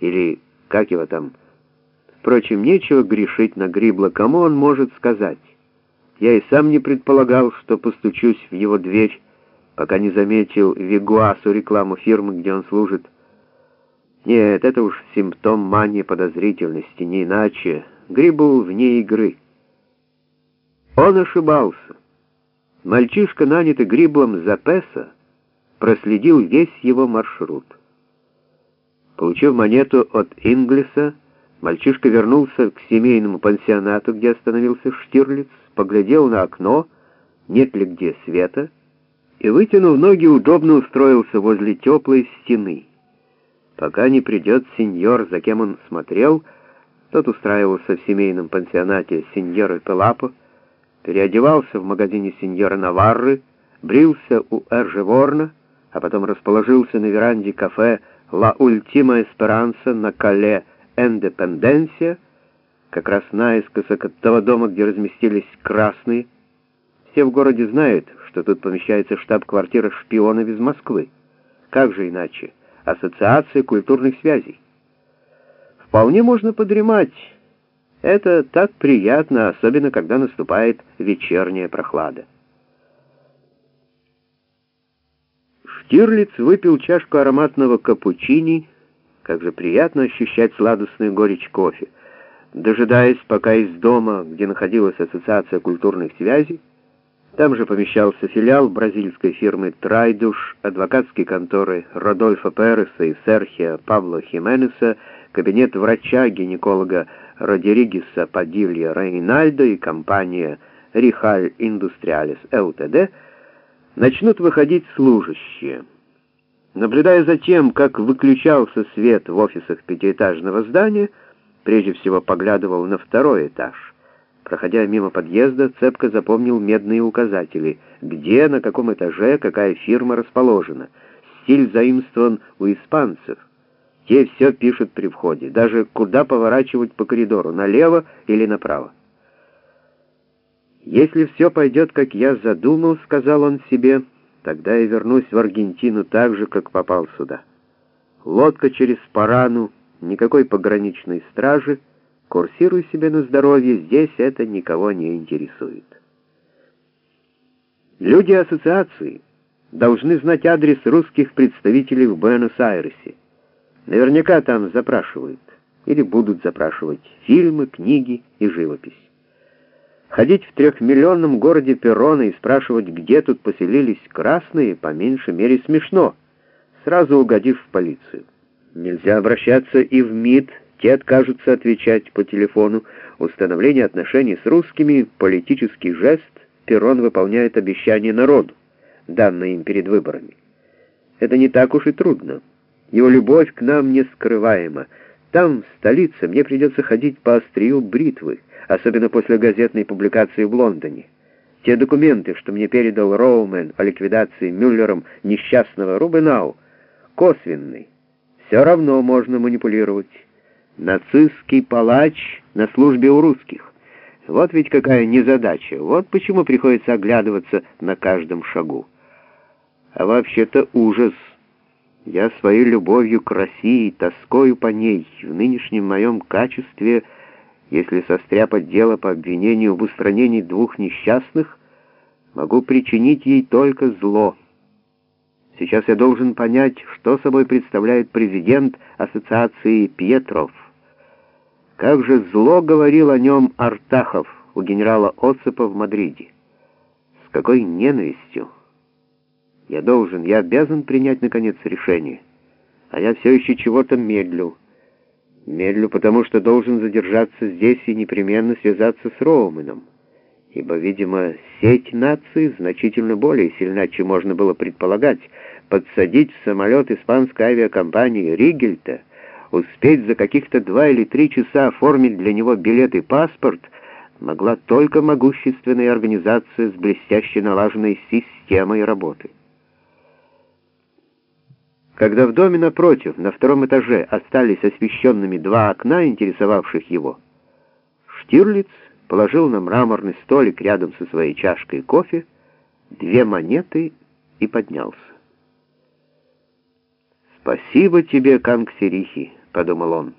Или как его там? Впрочем, нечего грешить на Грибла, кому он может сказать. Я и сам не предполагал, что постучусь в его дверь, пока не заметил Вигуасу рекламу фирмы, где он служит. Нет, это уж симптом мании подозрительности, не иначе. Грибл вне игры. Он ошибался. Мальчишка, нанятый Гриблом за Песа, проследил весь его маршрут. Получив монету от Инглиса, мальчишка вернулся к семейному пансионату, где остановился Штирлиц, поглядел на окно, нет ли где света, и, вытянув ноги, удобно устроился возле теплой стены. Пока не придет сеньор, за кем он смотрел, тот устраивался в семейном пансионате сеньора Пелапо, переодевался в магазине сеньора Наварры, брился у Эржеворна, а потом расположился на веранде кафе «Ла Ультима Эсперанса» на Кале «Эндепенденсия», как раз наискось от того дома, где разместились красные. Все в городе знают, что тут помещается штаб-квартира шпионов из Москвы. Как же иначе? Ассоциация культурных связей. Вполне можно подремать. Это так приятно, особенно когда наступает вечерняя прохлада. Штирлиц выпил чашку ароматного капучини, как же приятно ощущать сладостную горечь кофе. Дожидаясь, пока из дома, где находилась Ассоциация культурных связей, там же помещался филиал бразильской фирмы «Трайдуш», адвокатские конторы Родольфа Переса и Серхия Пабло Хименеса, кабинет врача-гинеколога Родеригеса Падилья Рейнальдо и компания «Рихаль Индустриалис ЛТД» начнут выходить служащие. Наблюдая за тем, как выключался свет в офисах пятиэтажного здания, прежде всего поглядывал на второй этаж. Проходя мимо подъезда, цепко запомнил медные указатели, где, на каком этаже, какая фирма расположена. Стиль заимствован у испанцев. Те все пишут при входе, даже куда поворачивать по коридору, налево или направо. «Если все пойдет, как я задумал», — сказал он себе, — «тогда я вернусь в Аргентину так же, как попал сюда. Лодка через Парану, никакой пограничной стражи, курсируй себе на здоровье, здесь это никого не интересует». Люди ассоциации должны знать адрес русских представителей в Буэнос-Айресе. Наверняка там запрашивают или будут запрашивать фильмы, книги и живопись. Ходить в трехмиллионном городе Перрона и спрашивать, где тут поселились красные, по меньшей мере смешно, сразу угодив в полицию. Нельзя обращаться и в МИД, те откажутся отвечать по телефону. Установление отношений с русскими — политический жест, Перрон выполняет обещание народу, данное им перед выборами. Это не так уж и трудно. Его любовь к нам нескрываема. Там, в столице, мне придется ходить по острию бритвы, особенно после газетной публикации в Лондоне. Те документы, что мне передал Роумен о ликвидации Мюллером несчастного Рубенау, косвенный. Все равно можно манипулировать. Нацистский палач на службе у русских. Вот ведь какая незадача. Вот почему приходится оглядываться на каждом шагу. А вообще-то ужас. Я своей любовью к России, тоскою по ней, в нынешнем моем качестве — если состряпать дело по обвинению в устранении двух несчастных, могу причинить ей только зло. Сейчас я должен понять, что собой представляет президент ассоциации Петров. Как же зло говорил о нем Артахов у генерала Оцепа в Мадриде. С какой ненавистью. Я должен, я обязан принять, наконец, решение. А я все еще чего-то медлю. Медлю, потому что должен задержаться здесь и непременно связаться с Роуменом, ибо, видимо, сеть наций значительно более сильна, чем можно было предполагать. Подсадить в самолет испанской авиакомпании Ригельта, успеть за каких-то два или три часа оформить для него билет и паспорт могла только могущественная организация с блестяще налаженной системой работы. Когда в доме напротив, на втором этаже, остались освещенными два окна, интересовавших его, Штирлиц положил на мраморный столик рядом со своей чашкой кофе две монеты и поднялся. «Спасибо тебе, Кангсерихи», подумал он.